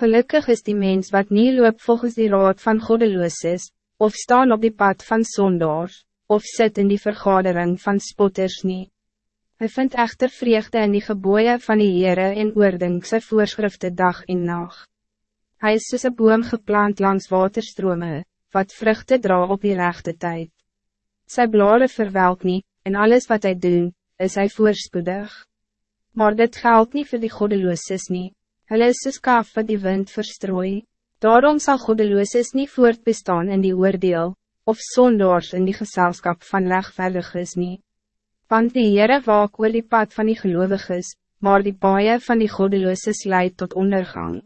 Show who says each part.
Speaker 1: Gelukkig is die mens wat niet loop volgens die raad van goddeloos of staan op die pad van zondaars, of zit in die vergadering van spotters niet. Hij vindt echter vreugde in die geboeien van die Heere en oording sy voorschriften dag en nacht. Hij is soos een boom geplant langs waterstrome, wat vruchten dra op die rechte tijd. Sy blare verwelk niet, en alles wat hij doen, is hij voorspoedig. Maar dit geldt niet voor die goddeloos niet. Hulle is soos kaf wat die wind verstrooi. Daarom zal goddeloos niet voortbestaan in die oordeel, of zondaars in die gezelschap van legverdig nie. Want die Heere waak oor die pad van die geloviges, maar die baie van die goddeloos leidt tot ondergang.